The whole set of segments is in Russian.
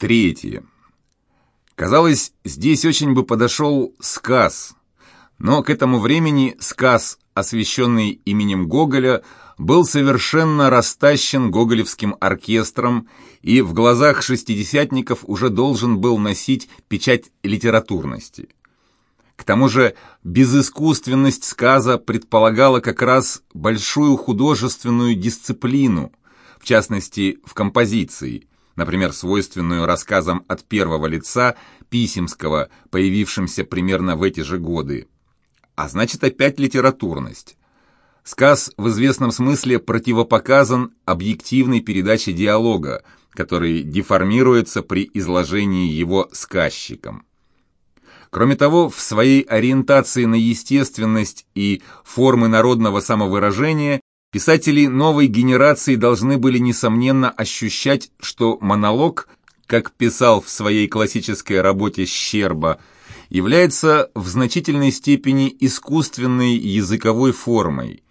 Третье. Казалось, здесь очень бы подошел сказ, но к этому времени сказ, освященный именем Гоголя, был совершенно растащен гоголевским оркестром и в глазах шестидесятников уже должен был носить печать литературности. К тому же безыскусственность сказа предполагала как раз большую художественную дисциплину, в частности, в композиции, например, свойственную рассказам от первого лица Писемского, появившимся примерно в эти же годы. А значит, опять литературность. Сказ в известном смысле противопоказан объективной передаче диалога, который деформируется при изложении его сказчиком. Кроме того, в своей ориентации на естественность и формы народного самовыражения писатели новой генерации должны были, несомненно, ощущать, что монолог, как писал в своей классической работе Щерба, является в значительной степени искусственной языковой формой,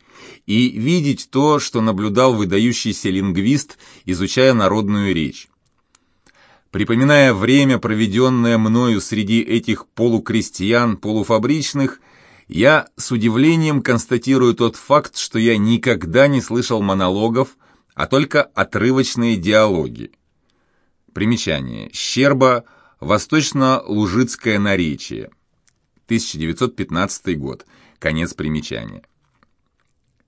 и видеть то, что наблюдал выдающийся лингвист, изучая народную речь. Припоминая время, проведенное мною среди этих полукрестьян, полуфабричных, я с удивлением констатирую тот факт, что я никогда не слышал монологов, а только отрывочные диалоги. Примечание. Щерба. Восточно-Лужицкое наречие. 1915 год. Конец примечания.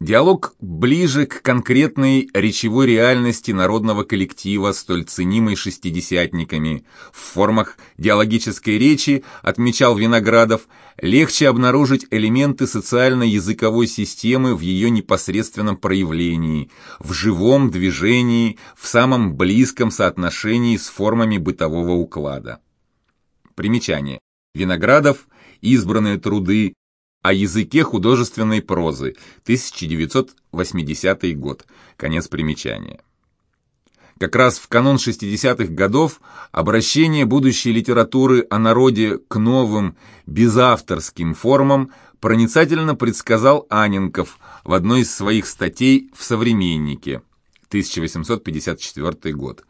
Диалог ближе к конкретной речевой реальности народного коллектива, столь ценимой шестидесятниками. В формах диалогической речи, отмечал Виноградов, легче обнаружить элементы социально-языковой системы в ее непосредственном проявлении, в живом движении, в самом близком соотношении с формами бытового уклада. Примечание. Виноградов, избранные труды, о языке художественной прозы, 1980 год. Конец примечания. Как раз в канун 60-х годов обращение будущей литературы о народе к новым, безавторским формам проницательно предсказал Аненков в одной из своих статей в «Современнике», 1854 год.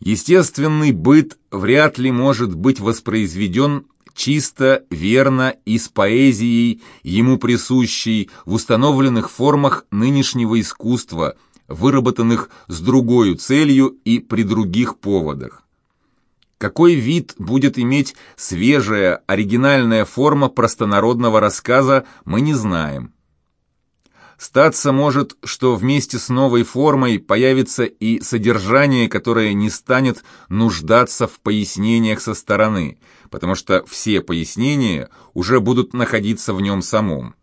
Естественный быт вряд ли может быть воспроизведен чисто, верно и с поэзией, ему присущей, в установленных формах нынешнего искусства, выработанных с другой целью и при других поводах. Какой вид будет иметь свежая, оригинальная форма простонародного рассказа, мы не знаем. Статься может, что вместе с новой формой появится и содержание, которое не станет нуждаться в пояснениях со стороны, потому что все пояснения уже будут находиться в нем самом.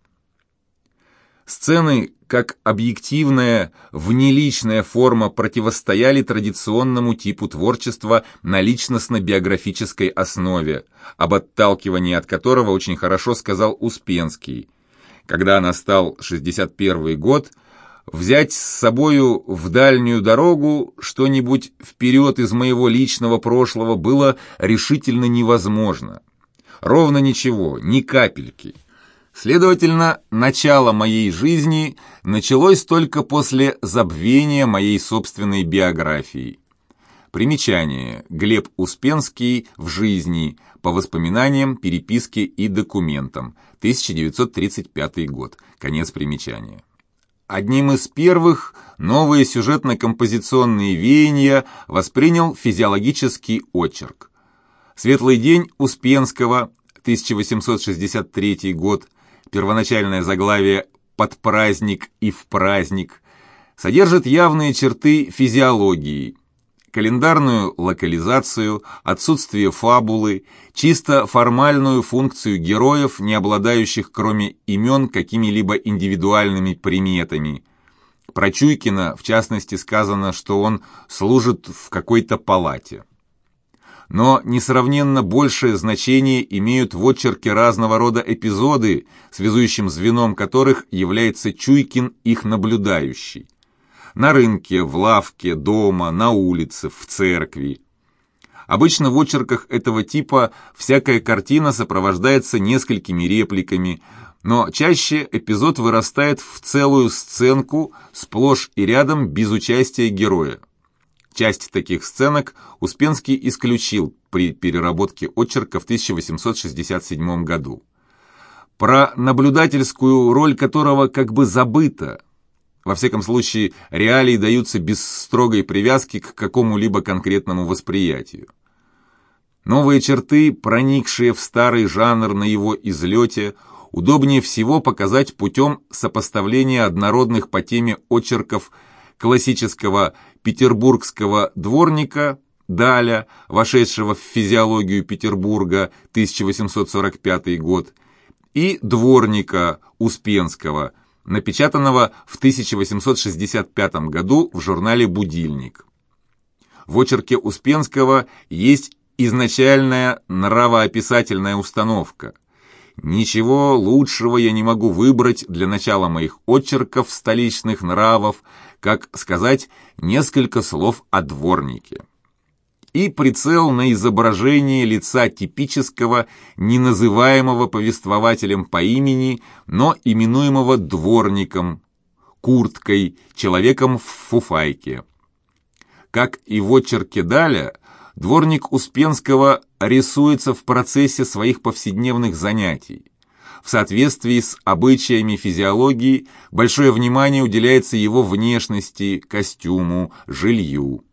Сцены, как объективная, внеличная форма противостояли традиционному типу творчества на личностно-биографической основе, об отталкивании от которого очень хорошо сказал Успенский – когда настал 61 год, взять с собою в дальнюю дорогу что-нибудь вперед из моего личного прошлого было решительно невозможно. Ровно ничего, ни капельки. Следовательно, начало моей жизни началось только после забвения моей собственной биографии. Примечание. Глеб Успенский в жизни. По воспоминаниям, переписке и документам. 1935 год. Конец примечания. Одним из первых новые сюжетно-композиционные веяния воспринял физиологический очерк. «Светлый день» Успенского, 1863 год, первоначальное заглавие «Под праздник и в праздник», содержит явные черты физиологии – календарную локализацию, отсутствие фабулы, чисто формальную функцию героев, не обладающих кроме имен какими-либо индивидуальными приметами. Про Чуйкина, в частности, сказано, что он служит в какой-то палате. Но несравненно большее значение имеют в очерке разного рода эпизоды, связующим звеном которых является Чуйкин их наблюдающий на рынке, в лавке, дома, на улице, в церкви. Обычно в очерках этого типа всякая картина сопровождается несколькими репликами, но чаще эпизод вырастает в целую сценку, сплошь и рядом без участия героя. Часть таких сценок Успенский исключил при переработке очерка в 1867 году. Про наблюдательскую роль которого как бы забыто. Во всяком случае, реалии даются без строгой привязки к какому-либо конкретному восприятию. Новые черты, проникшие в старый жанр на его излете, удобнее всего показать путем сопоставления однородных по теме очерков классического петербургского дворника Даля, вошедшего в физиологию Петербурга 1845 год, и дворника Успенского, напечатанного в 1865 году в журнале «Будильник». В очерке Успенского есть изначальная нравоописательная установка. Ничего лучшего я не могу выбрать для начала моих очерков столичных нравов, как сказать несколько слов о дворнике. И прицел на изображение лица типического, неназываемого повествователем по имени, но именуемого дворником, курткой, человеком в фуфайке. Как и в очерке Даля, дворник Успенского рисуется в процессе своих повседневных занятий. В соответствии с обычаями физиологии большое внимание уделяется его внешности, костюму, жилью.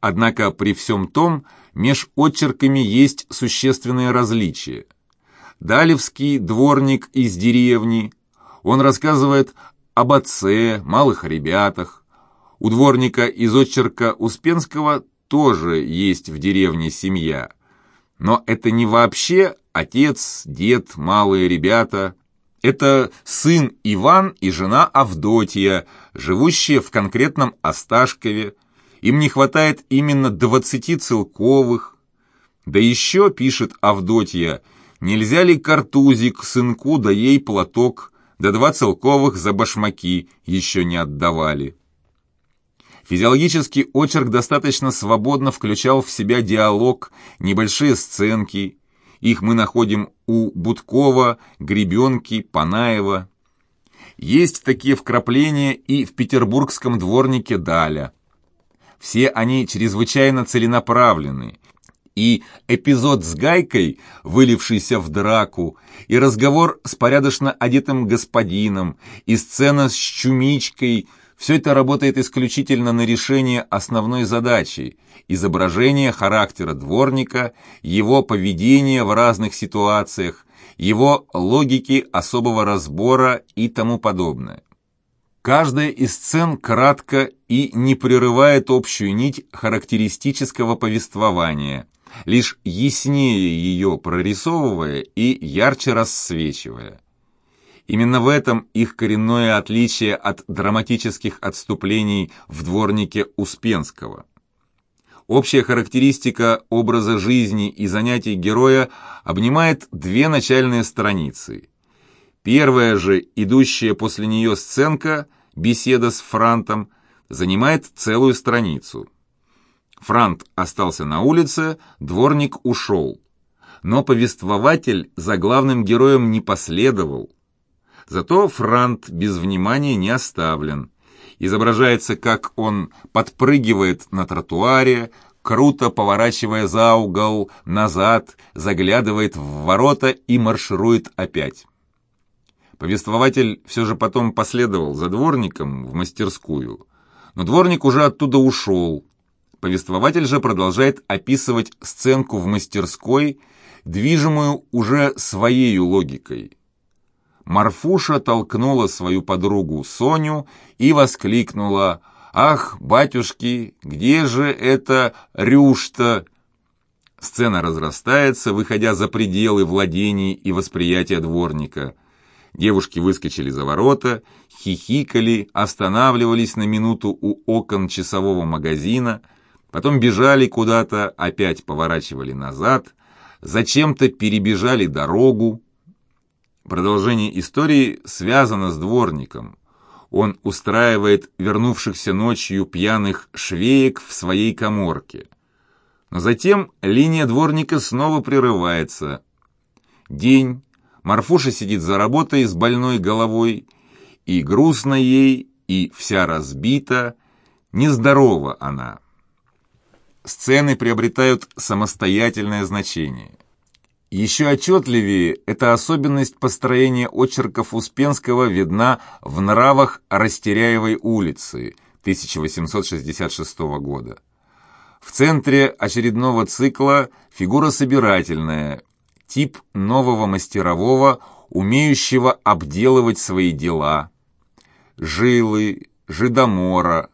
Однако при всем том, меж отчерками есть существенные различия. Далевский дворник из деревни, он рассказывает об отце, малых ребятах. У дворника из отчерка Успенского тоже есть в деревне семья. Но это не вообще отец, дед, малые ребята. Это сын Иван и жена Авдотья, живущие в конкретном Осташкове. Им не хватает именно двадцати целковых. Да еще, пишет Авдотья, нельзя ли картузик сынку да ей платок, да два целковых за башмаки еще не отдавали. Физиологический очерк достаточно свободно включал в себя диалог, небольшие сценки. Их мы находим у Будкова, Гребенки, Панаева. Есть такие вкрапления и в петербургском дворнике Даля. Все они чрезвычайно целенаправлены. И эпизод с Гайкой, вылившийся в драку, и разговор с порядочно одетым господином, и сцена с Чумичкой – все это работает исключительно на решение основной задачи – изображение характера дворника, его поведения в разных ситуациях, его логики особого разбора и тому подобное. Каждая из сцен кратко и не прерывает общую нить характеристического повествования, лишь яснее ее прорисовывая и ярче рассвечивая. Именно в этом их коренное отличие от драматических отступлений в дворнике Успенского. Общая характеристика образа жизни и занятий героя обнимает две начальные страницы. Первая же, идущая после нее сценка, беседа с Франтом, занимает целую страницу. Франт остался на улице, дворник ушел. Но повествователь за главным героем не последовал, Зато Франт без внимания не оставлен. Изображается, как он подпрыгивает на тротуаре, круто поворачивая за угол, назад, заглядывает в ворота и марширует опять. Повествователь все же потом последовал за дворником в мастерскую, но дворник уже оттуда ушел. Повествователь же продолжает описывать сценку в мастерской, движимую уже своей логикой. Марфуша толкнула свою подругу Соню и воскликнула «Ах, батюшки, где же это Рюшта?» Сцена разрастается, выходя за пределы владений и восприятия дворника. Девушки выскочили за ворота, хихикали, останавливались на минуту у окон часового магазина, потом бежали куда-то, опять поворачивали назад, зачем-то перебежали дорогу, Продолжение истории связано с дворником. Он устраивает вернувшихся ночью пьяных швеек в своей коморке. Но затем линия дворника снова прерывается. День. Марфуша сидит за работой с больной головой, и грустно ей, и вся разбита. нездорова она. Сцены приобретают самостоятельное значение. Еще отчетливее эта особенность построения очерков Успенского видна в «Нравах Растеряевой улицы» 1866 года. В центре очередного цикла фигура собирательная, тип нового мастерового, умеющего обделывать свои дела. Жилы, жидомора.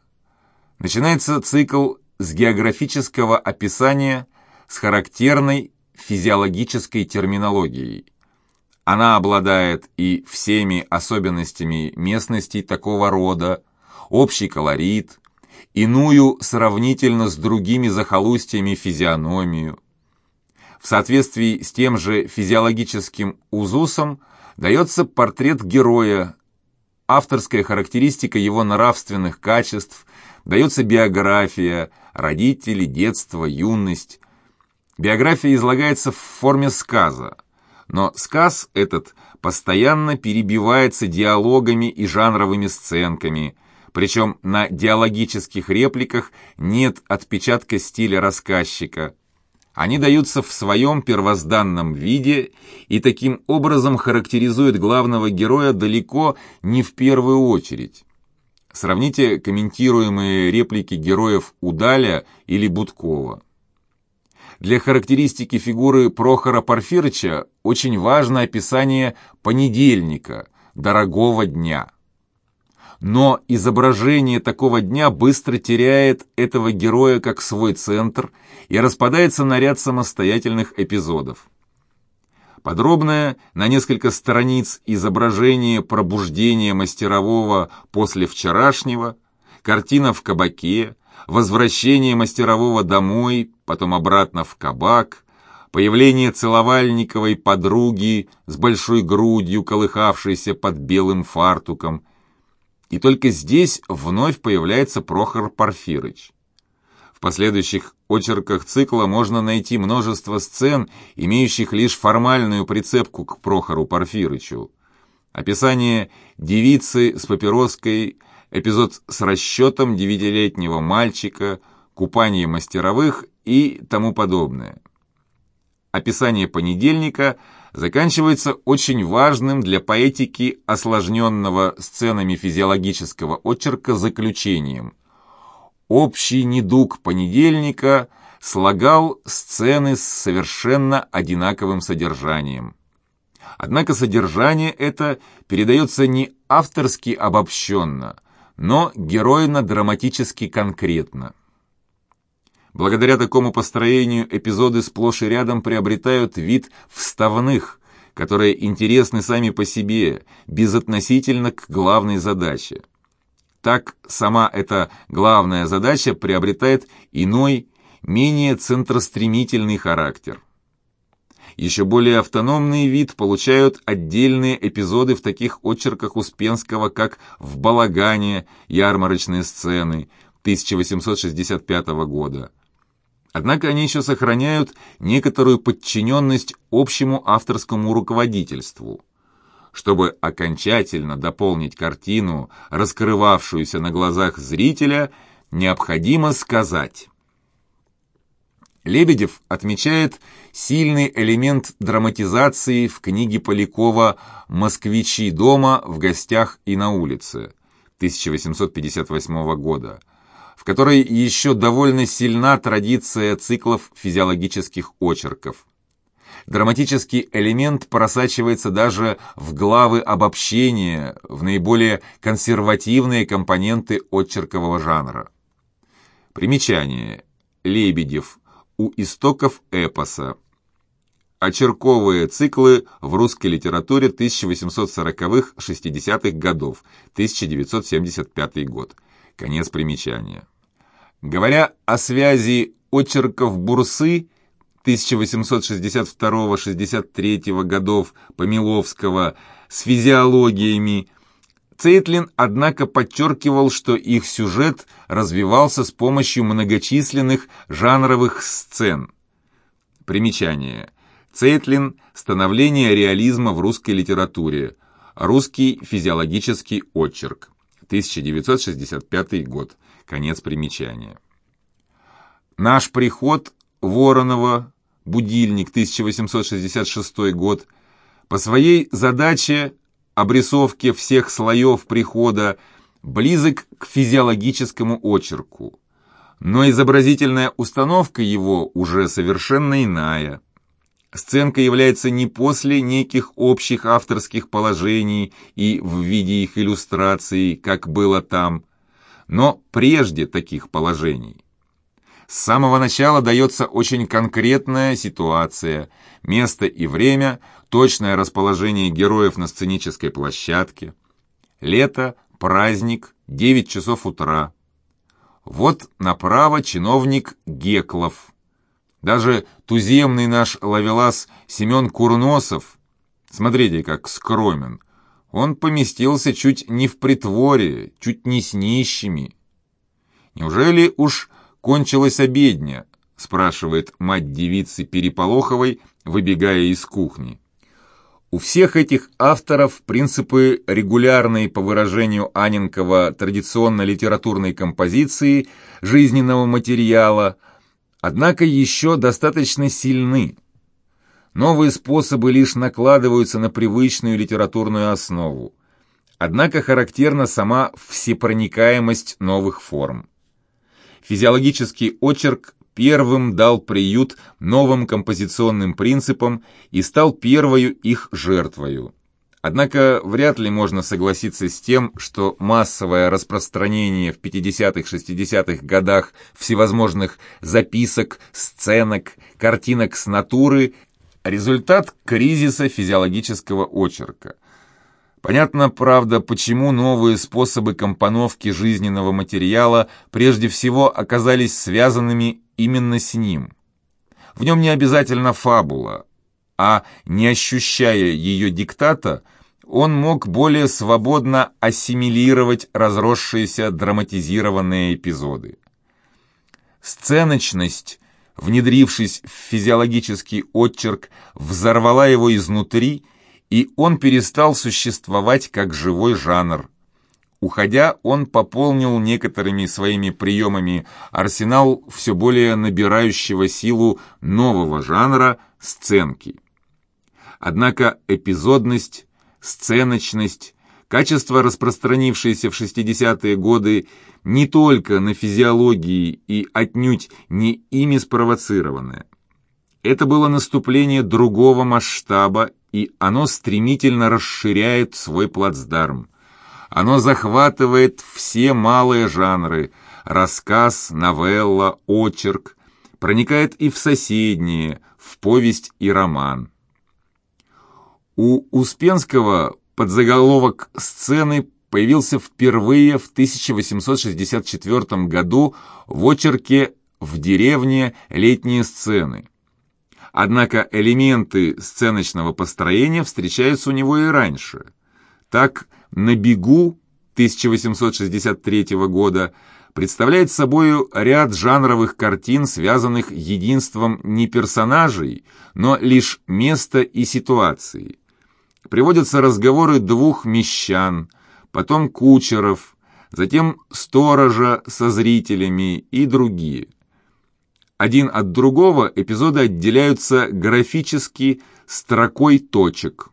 Начинается цикл с географического описания с характерной физиологической терминологией. Она обладает и всеми особенностями местностей такого рода, общий колорит, иную сравнительно с другими захолустьями физиономию. В соответствии с тем же физиологическим узусом дается портрет героя, авторская характеристика его нравственных качеств, дается биография, родители, детство, юность. Биография излагается в форме сказа, но сказ этот постоянно перебивается диалогами и жанровыми сценками, причем на диалогических репликах нет отпечатка стиля рассказчика. Они даются в своем первозданном виде и таким образом характеризуют главного героя далеко не в первую очередь. Сравните комментируемые реплики героев Удаля или Будкова. Для характеристики фигуры Прохора Порфирыча очень важно описание понедельника, дорогого дня. Но изображение такого дня быстро теряет этого героя как свой центр и распадается на ряд самостоятельных эпизодов. Подробное на несколько страниц изображение пробуждения мастерового после вчерашнего, картина в кабаке, возвращение мастерового домой, потом обратно в кабак, появление целовальниковой подруги с большой грудью, колыхавшейся под белым фартуком. И только здесь вновь появляется Прохор Порфирыч. В последующих очерках цикла можно найти множество сцен, имеющих лишь формальную прицепку к Прохору Порфирычу. Описание девицы с папироской, эпизод с расчетом девятилетнего мальчика, купание мастеровых и тому подобное. Описание понедельника заканчивается очень важным для поэтики осложненного сценами физиологического очерка заключением – Общий недуг понедельника слагал сцены с совершенно одинаковым содержанием. Однако содержание это передается не авторски обобщенно, но геройно-драматически конкретно. Благодаря такому построению эпизоды сплошь и рядом приобретают вид вставных, которые интересны сами по себе, безотносительно к главной задаче. Так сама эта главная задача приобретает иной, менее центростремительный характер. Еще более автономный вид получают отдельные эпизоды в таких очерках Успенского, как «В балагане» ярмарочные сцены 1865 года. Однако они еще сохраняют некоторую подчиненность общему авторскому руководительству – чтобы окончательно дополнить картину, раскрывавшуюся на глазах зрителя, необходимо сказать. Лебедев отмечает сильный элемент драматизации в книге Полякова «Москвичи дома, в гостях и на улице» 1858 года, которой еще довольно сильна традиция циклов физиологических очерков. Драматический элемент просачивается даже в главы обобщения, в наиболее консервативные компоненты отчеркового жанра. Примечание. Лебедев. У истоков эпоса. Очерковые циклы в русской литературе 1840-60-х годов, 1975 год. Конец примечания. Говоря о связи очерков Бурсы 1862-63 годов Помиловского с физиологиями, Цейтлин, однако, подчеркивал, что их сюжет развивался с помощью многочисленных жанровых сцен. Примечание. Цейтлин «Становление реализма в русской литературе. Русский физиологический очерк». 1965 год. Конец примечания. Наш приход Воронова, будильник, 1866 год, по своей задаче обрисовки всех слоев прихода близок к физиологическому очерку, но изобразительная установка его уже совершенно иная. Сценка является не после неких общих авторских положений и в виде их иллюстраций, как было там, но прежде таких положений. С самого начала дается очень конкретная ситуация, место и время, точное расположение героев на сценической площадке. Лето, праздник, 9 часов утра. Вот направо чиновник Геклов. Даже туземный наш ловелас Семен Курносов, смотрите, как скромен, он поместился чуть не в притворе, чуть не с нищими. Неужели уж кончилась обедня?» — спрашивает мать девицы Переполоховой, выбегая из кухни. У всех этих авторов принципы регулярной, по выражению Аненкова, традиционно-литературной композиции, жизненного материала, однако еще достаточно сильны. Новые способы лишь накладываются на привычную литературную основу. Однако характерна сама всепроникаемость новых форм. Физиологический очерк первым дал приют новым композиционным принципам и стал первою их жертвою. Однако вряд ли можно согласиться с тем, что массовое распространение в 50-60-х годах всевозможных записок, сценок, картинок с натуры – результат кризиса физиологического очерка. Понятно, правда, почему новые способы компоновки жизненного материала прежде всего оказались связанными именно с ним. В нем не обязательно фабула, а не ощущая ее диктата, он мог более свободно ассимилировать разросшиеся драматизированные эпизоды. Сценочность, внедрившись в физиологический отчерк, взорвала его изнутри и он перестал существовать как живой жанр. Уходя, он пополнил некоторыми своими приемами арсенал все более набирающего силу нового жанра – сценки. Однако эпизодность, сценочность, качество, распространившееся в 60-е годы не только на физиологии и отнюдь не ими спровоцированное. Это было наступление другого масштаба и оно стремительно расширяет свой плацдарм. Оно захватывает все малые жанры – рассказ, новелла, очерк, проникает и в соседние, в повесть и роман. У Успенского подзаголовок сцены появился впервые в 1864 году в очерке «В деревне летние сцены». Однако элементы сценочного построения встречаются у него и раньше. Так, «На бегу» 1863 года представляет собой ряд жанровых картин, связанных единством не персонажей, но лишь места и ситуации. Приводятся разговоры двух мещан, потом кучеров, затем сторожа со зрителями и другие. Один от другого эпизоды отделяются графически строкой точек.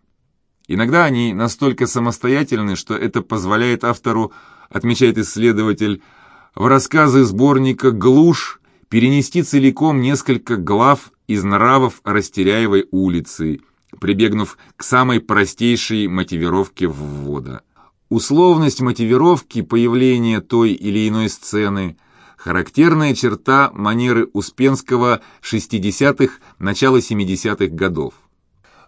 Иногда они настолько самостоятельны, что это позволяет автору, отмечает исследователь, в рассказы сборника «Глушь» перенести целиком несколько глав из нравов Растеряевой улицы, прибегнув к самой простейшей мотивировке ввода. Условность мотивировки появления той или иной сцены – Характерная черта манеры Успенского 60-х, начала 70-х годов.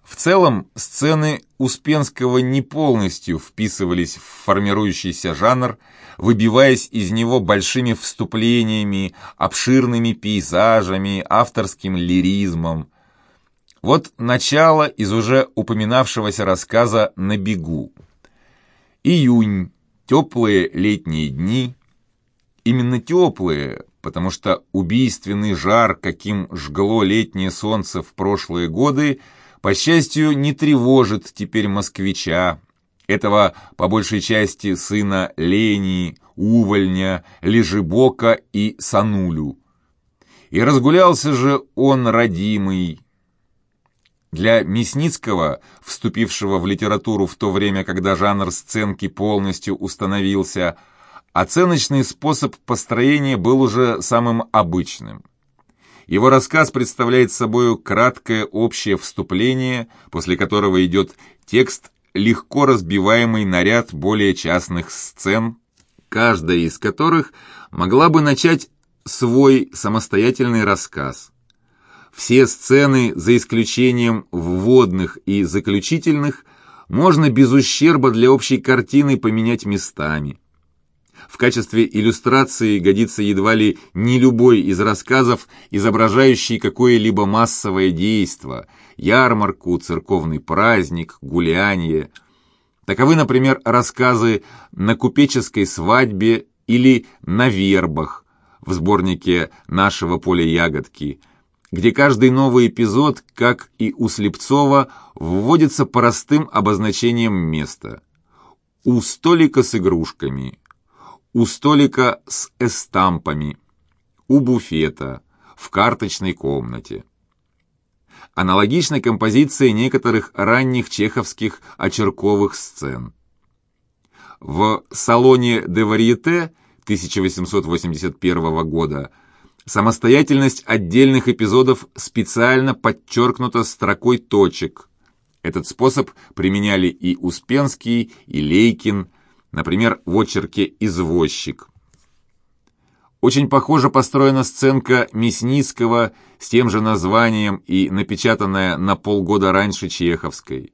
В целом, сцены Успенского не полностью вписывались в формирующийся жанр, выбиваясь из него большими вступлениями, обширными пейзажами, авторским лиризмом. Вот начало из уже упоминавшегося рассказа «На бегу». Июнь, теплые летние дни, именно теплые, потому что убийственный жар, каким жгло летнее солнце в прошлые годы, по счастью, не тревожит теперь москвича, этого, по большей части, сына Лении, Увольня, Лежебока и Санулю. И разгулялся же он, родимый. Для Мясницкого, вступившего в литературу в то время, когда жанр сценки полностью установился, оценочный способ построения был уже самым обычным. Его рассказ представляет собой краткое общее вступление, после которого идет текст, легко разбиваемый на ряд более частных сцен, каждая из которых могла бы начать свой самостоятельный рассказ. Все сцены, за исключением вводных и заключительных, можно без ущерба для общей картины поменять местами. В качестве иллюстрации годится едва ли не любой из рассказов, изображающий какое-либо массовое действо, ярмарку, церковный праздник, гуляние. Таковы, например, рассказы «На купеческой свадьбе» или «На вербах» в сборнике «Нашего поля ягодки», где каждый новый эпизод, как и у Слепцова, вводится простым обозначением места. У столика с игрушками – у столика с эстампами, у буфета, в карточной комнате. Аналогична композиция некоторых ранних чеховских очерковых сцен. В «Салоне де варьете» 1881 года самостоятельность отдельных эпизодов специально подчеркнута строкой точек. Этот способ применяли и Успенский, и Лейкин – например, в очерке «Извозчик». Очень похоже построена сценка Мясницкого с тем же названием и напечатанная на полгода раньше Чеховской.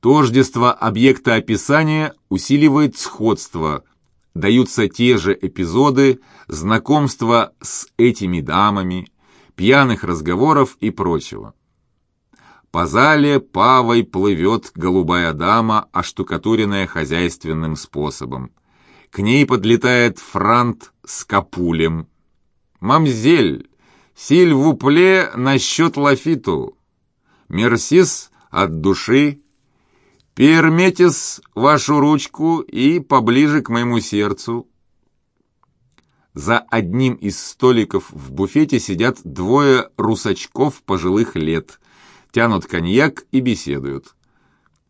Тождество объекта описания усиливает сходство, даются те же эпизоды, знакомства с этими дамами, пьяных разговоров и прочего. По зале павой плывет голубая дама, оштукатуренная хозяйственным способом. К ней подлетает франт с капулем. «Мамзель, силь-вупле насчет лафиту. Мерсис от души. Перметис вашу ручку и поближе к моему сердцу». За одним из столиков в буфете сидят двое русачков пожилых лет – тянут коньяк и беседуют.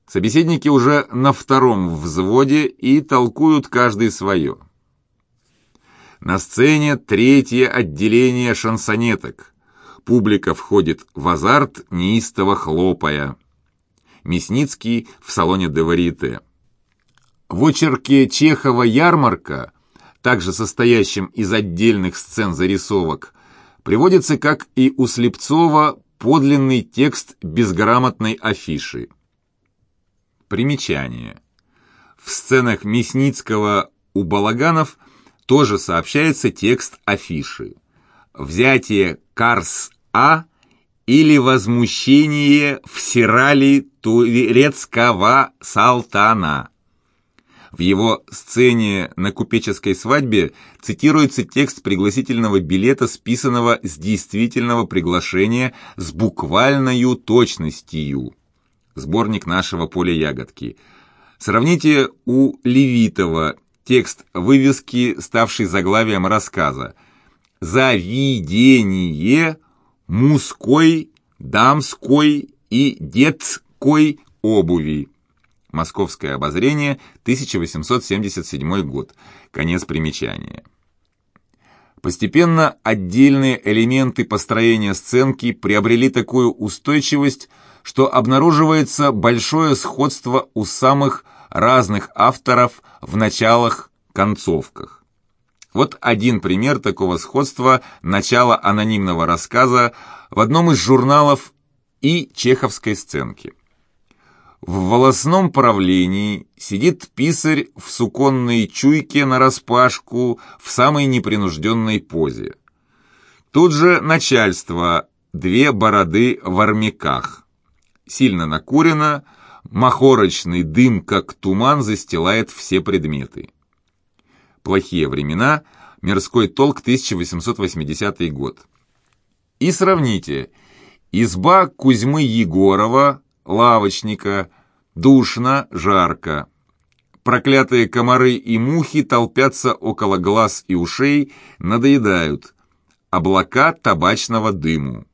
Собеседники уже на втором взводе и толкуют каждый свое. На сцене третье отделение шансонеток. Публика входит в азарт, неистово хлопая. Мясницкий в салоне де. В очерке Чехова «Ярмарка», также состоящем из отдельных сцен зарисовок, приводится, как и у Слепцова, подлинный текст безграмотной афиши. Примечание. В сценах Мясницкого у Балаганов тоже сообщается текст афиши. Взятие Карс-А или возмущение в Сирали турецкого салтана. В его сцене на купеческой свадьбе цитируется текст пригласительного билета, списанного с действительного приглашения с буквальною точностью. Сборник нашего поля ягодки. Сравните у Левитова текст вывески, ставший заглавием рассказа. «Заведение мужской, дамской и детской обуви». Московское обозрение, 1877 год. Конец примечания. Постепенно отдельные элементы построения сценки приобрели такую устойчивость, что обнаруживается большое сходство у самых разных авторов в началах-концовках. Вот один пример такого сходства начала анонимного рассказа в одном из журналов и чеховской сценки. В волосном правлении сидит писарь в суконной чуйке нараспашку в самой непринужденной позе. Тут же начальство, две бороды в армяках. Сильно накурено, махорочный дым, как туман, застилает все предметы. Плохие времена, мирской толк, 1880 год. И сравните. Изба Кузьмы Егорова лавочника, душно, жарко. Проклятые комары и мухи толпятся около глаз и ушей, надоедают. Облака табачного дыму.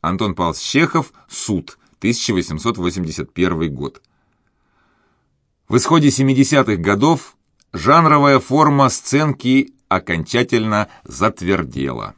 Антон Павлович Чехов, Суд, 1881 год. В исходе 70-х годов жанровая форма сценки окончательно затвердела.